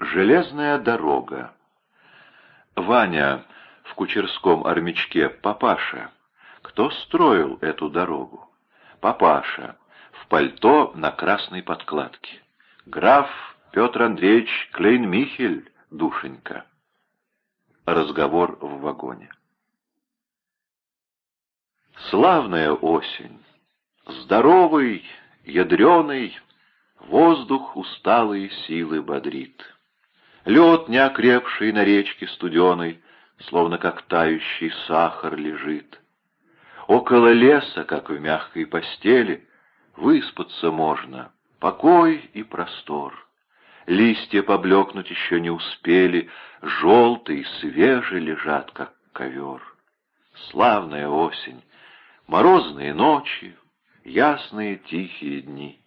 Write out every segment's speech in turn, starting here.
Железная дорога. Ваня в кучерском армячке «Папаша». Кто строил эту дорогу? Папаша. В пальто на красной подкладке. Граф Петр Андреевич Клейн-Михель, душенька. Разговор в вагоне. Славная осень. Здоровый, ядреный, воздух усталые силы бодрит. Лед, неокрепший на речке студеной, Словно как тающий сахар лежит. Около леса, как в мягкой постели, Выспаться можно, покой и простор. Листья поблекнуть еще не успели, Желтые, свежие лежат, как ковер. Славная осень, морозные ночи, Ясные тихие дни.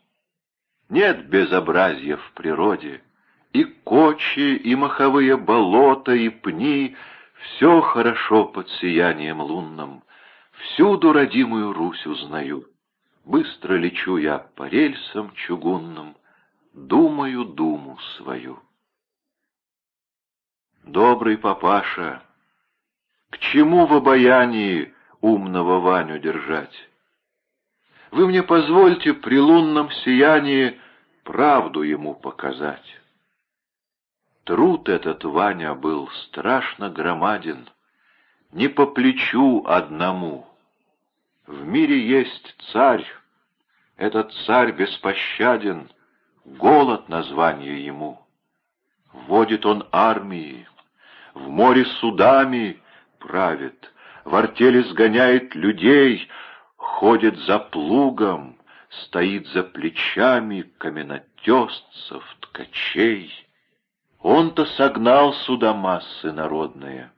Нет безобразия в природе — и кочи, и маховые болота, и пни — все хорошо под сиянием лунным. Всюду родимую Русь узнаю. Быстро лечу я по рельсам чугунным, Думаю думу свою. Добрый папаша, к чему в обаянии умного Ваню держать? Вы мне позвольте при лунном сиянии правду ему показать. Труд этот, Ваня, был страшно громаден, не по плечу одному. В мире есть царь, этот царь беспощаден, голод название ему. Вводит он армии, в море судами правит, в артели сгоняет людей, ходит за плугом, стоит за плечами каменотесцев, ткачей. Он-то согнал сюда массы народные.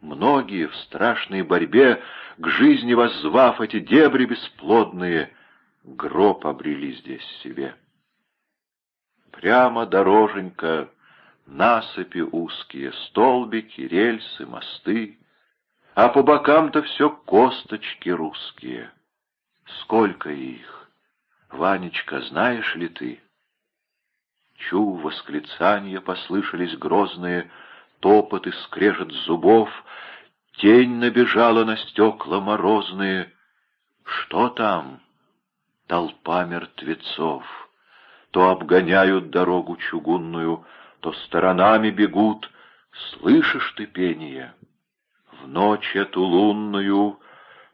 Многие в страшной борьбе, к жизни воззвав эти дебри бесплодные, гроб обрели здесь себе. Прямо дороженька, насыпи узкие, столбики, рельсы, мосты, а по бокам-то все косточки русские. Сколько их! Ванечка, знаешь ли ты? Чу, восклицания послышались грозные, топот и скрежет зубов, тень набежала на стекла морозные. Что там? Толпа мертвецов. То обгоняют дорогу чугунную, то сторонами бегут. Слышишь ты пение? В ночь эту лунную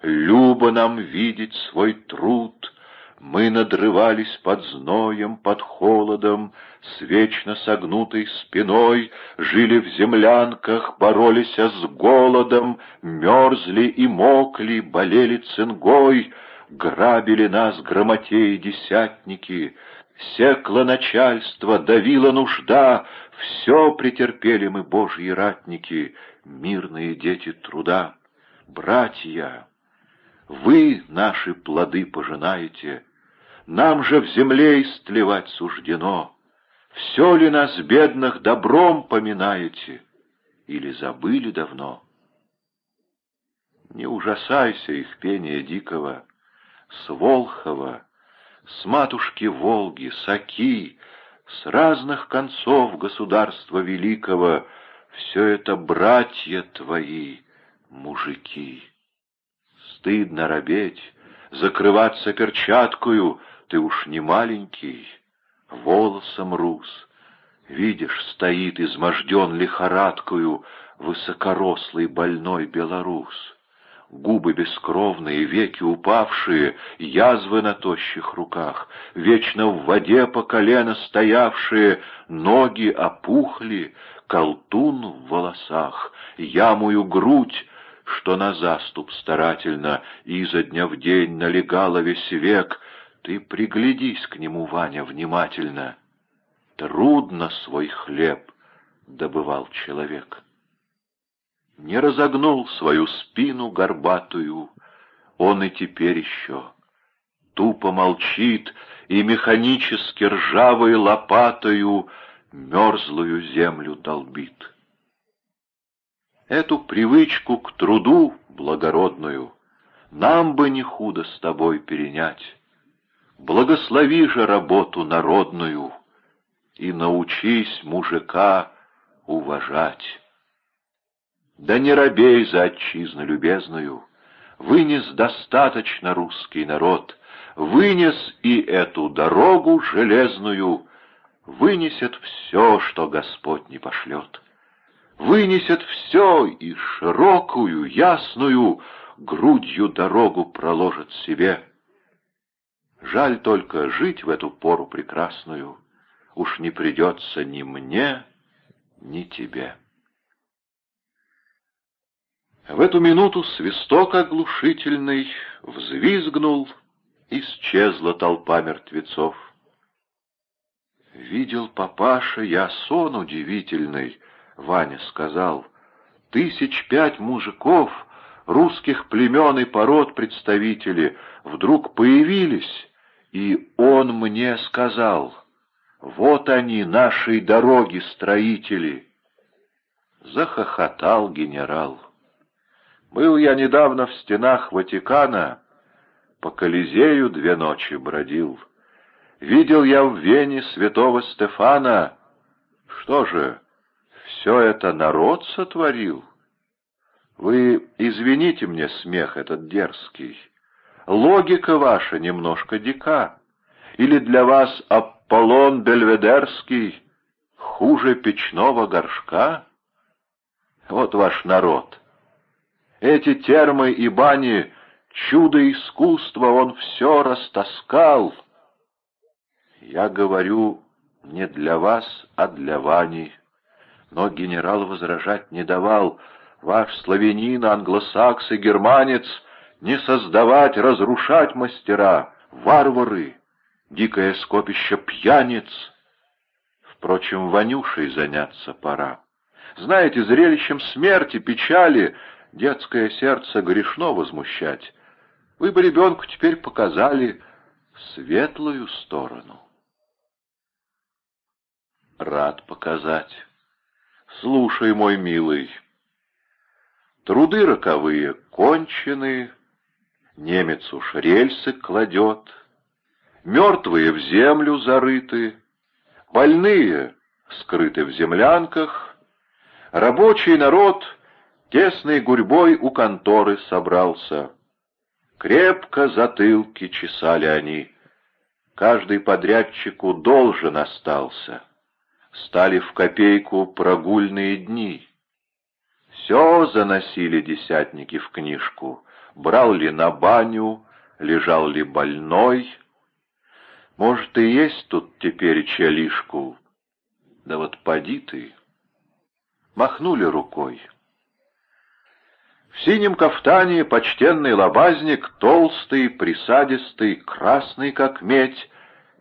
Любо нам видеть свой труд, мы надрывались под зноем, под холодом, С вечно согнутой спиной, Жили в землянках, боролись с голодом, Мерзли и мокли, болели цингой, Грабили нас грамотеи десятники, Секло начальство, давила нужда, Все претерпели мы, божьи ратники, Мирные дети труда. Братья, вы наши плоды пожинаете, нам же в земле истлевать суждено. Все ли нас, бедных, добром поминаете? Или забыли давно? Не ужасайся их пения дикого, С Волхова, с матушки Волги, с Оки, С разных концов государства великого Все это братья твои, мужики. Стыдно робеть, закрываться перчаткою — ты уж не маленький, волосом рус. Видишь, стоит изможден лихорадкою высокорослый больной белорус. Губы бескровные, веки упавшие, язвы на тощих руках, вечно в воде по колено стоявшие, ноги опухли, колтун в волосах, ямую грудь, что на заступ старательно изо дня в день налегала весь век, ты приглядись к нему, Ваня, внимательно. Трудно свой хлеб добывал человек. Не разогнул свою спину горбатую, он и теперь еще тупо молчит и механически ржавой лопатою мерзлую землю долбит. Эту привычку к труду благородную нам бы не худо с тобой перенять. Благослови же работу народную, и научись мужика уважать. Да не робей за отчизну любезную, вынес достаточно русский народ, вынес и эту дорогу железную, вынесет все, что Господь не пошлет. Вынесет все и широкую, ясную грудью дорогу проложит себе. Жаль только жить в эту пору прекрасную, уж не придется ни мне, ни тебе. В эту минуту свисток оглушительный взвизгнул, исчезла толпа мертвецов. «Видел папаша я сон удивительный», — Ваня сказал. «Тысяч пять мужиков, русских племен и пород представители, вдруг появились, и он мне сказал, вот они, нашей дороги строители». Захохотал генерал. Был я недавно в стенах Ватикана, по Колизею две ночи бродил. Видел я в Вене святого Стефана. Что же, все это народ сотворил? Вы извините мне смех этот дерзкий. Логика ваша немножко дика. Или для вас Аполлон Бельведерский хуже печного горшка? Вот ваш народ — эти термы и бани, чудо искусства, он все растаскал. Я говорю не для вас, а для Вани. Но генерал возражать не давал. Ваш славянин, англосакс и германец не создавать, разрушать мастера, варвары, дикое скопище пьяниц. Впрочем, Ванюшей заняться пора. Знаете, зрелищем смерти, печали Детское сердце грешно возмущать. Вы бы ребенку теперь показали светлую сторону. Рад показать. Слушай, мой милый. Труды роковые кончены, немец уж рельсы кладет, мертвые в землю зарыты, больные скрыты в землянках, рабочий народ — Тесной гурьбой у конторы собрался. Крепко затылки чесали они. Каждый подрядчику должен остался. Стали в копейку прогульные дни. Все заносили десятники в книжку. Брал ли на баню, лежал ли больной. Может, и есть тут теперь челишку. Да вот поди ты. Махнули рукой. В синем кафтане почтенный лобазник, толстый, присадистый, красный как медь,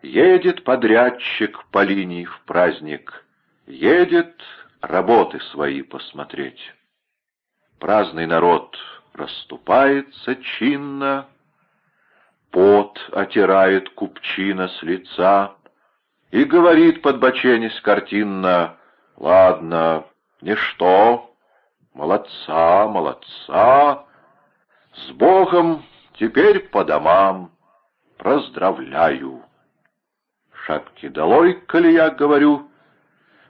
едет подрядчик по линии в праздник, едет работы свои посмотреть. Праздный народ расступается чинно, пот отирает купчина с лица и говорит, подбоченясь картинно, «Ладно, ничто, Молодца, молодца! С Богом теперь по домам. Поздравляю! Шапки долой, коли я говорю,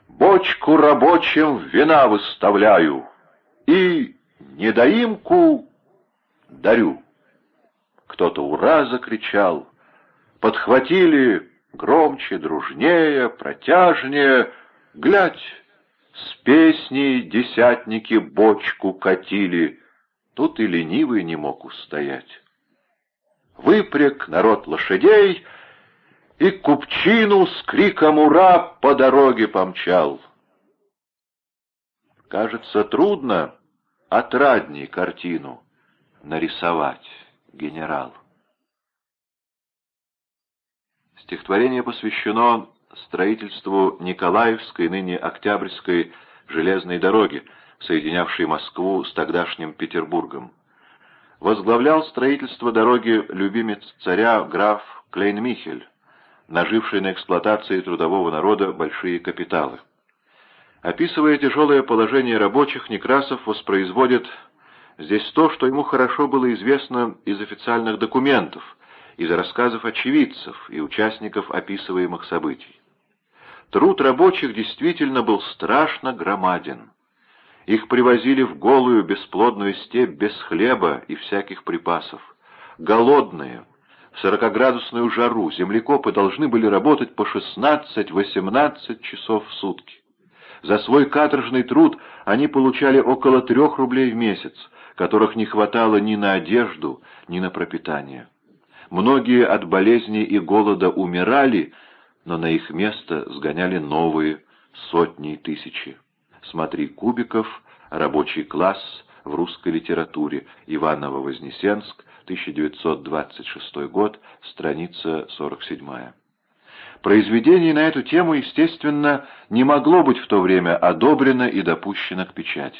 Бочку рабочим вина выставляю И недоимку дарю. Кто-то «Ура!» закричал. Подхватили громче, дружнее, протяжнее. Глядь, с песней десятники бочку катили, Тут и ленивый не мог устоять. Выпряг народ лошадей И купчину с криком «Ура!» по дороге помчал. Кажется, трудно отрадней картину нарисовать, генерал. Стихотворение посвящено строительству Николаевской, ныне Октябрьской железной дороги, соединявшей Москву с тогдашним Петербургом. Возглавлял строительство дороги любимец царя граф Клейн-Михель, наживший на эксплуатации трудового народа большие капиталы. Описывая тяжелое положение рабочих, Некрасов воспроизводит здесь то, что ему хорошо было известно из официальных документов, из рассказов очевидцев и участников описываемых событий. Труд рабочих действительно был страшно громаден. Их привозили в голую бесплодную степь без хлеба и всяких припасов. Голодные, в сорокоградусную жару землекопы должны были работать по 16-18 часов в сутки. За свой каторжный труд они получали около трех рублей в месяц, которых не хватало ни на одежду, ни на пропитание. Многие от болезни и голода умирали, но на их место сгоняли новые сотни и тысячи. Смотри Кубиков, рабочий класс в русской литературе, Иваново-Вознесенск, 1926 год, страница 47. Произведение на эту тему, естественно, не могло быть в то время одобрено и допущено к печати.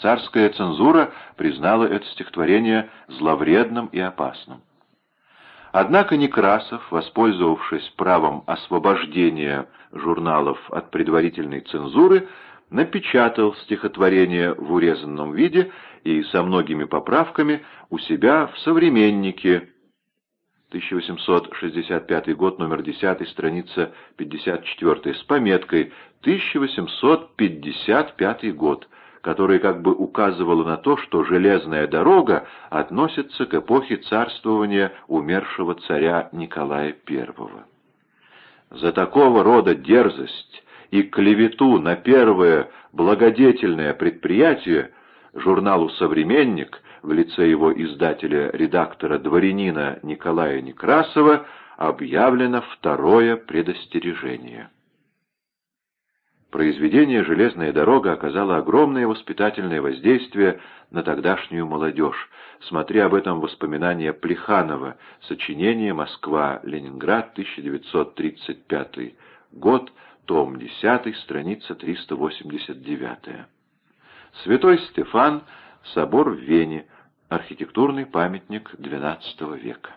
Царская цензура признала это стихотворение зловредным и опасным. Однако Некрасов, воспользовавшись правом освобождения журналов от предварительной цензуры, напечатал стихотворение в урезанном виде и со многими поправками у себя в «Современнике» 1865 год, номер 10, страница 54, с пометкой 1855 год, которая как бы указывала на то, что железная дорога относится к эпохе царствования умершего царя Николая I. За такого рода дерзость и клевету на первое благодетельное предприятие журналу «Современник» в лице его издателя-редактора дворянина Николая Некрасова объявлено второе предостережение. Произведение «Железная дорога» оказало огромное воспитательное воздействие на тогдашнюю молодежь. Смотри об этом воспоминания Плеханова, сочинение «Москва-Ленинград, 1935 год», том 10, страница 389. Святой Стефан, собор в Вене, архитектурный памятник XII века.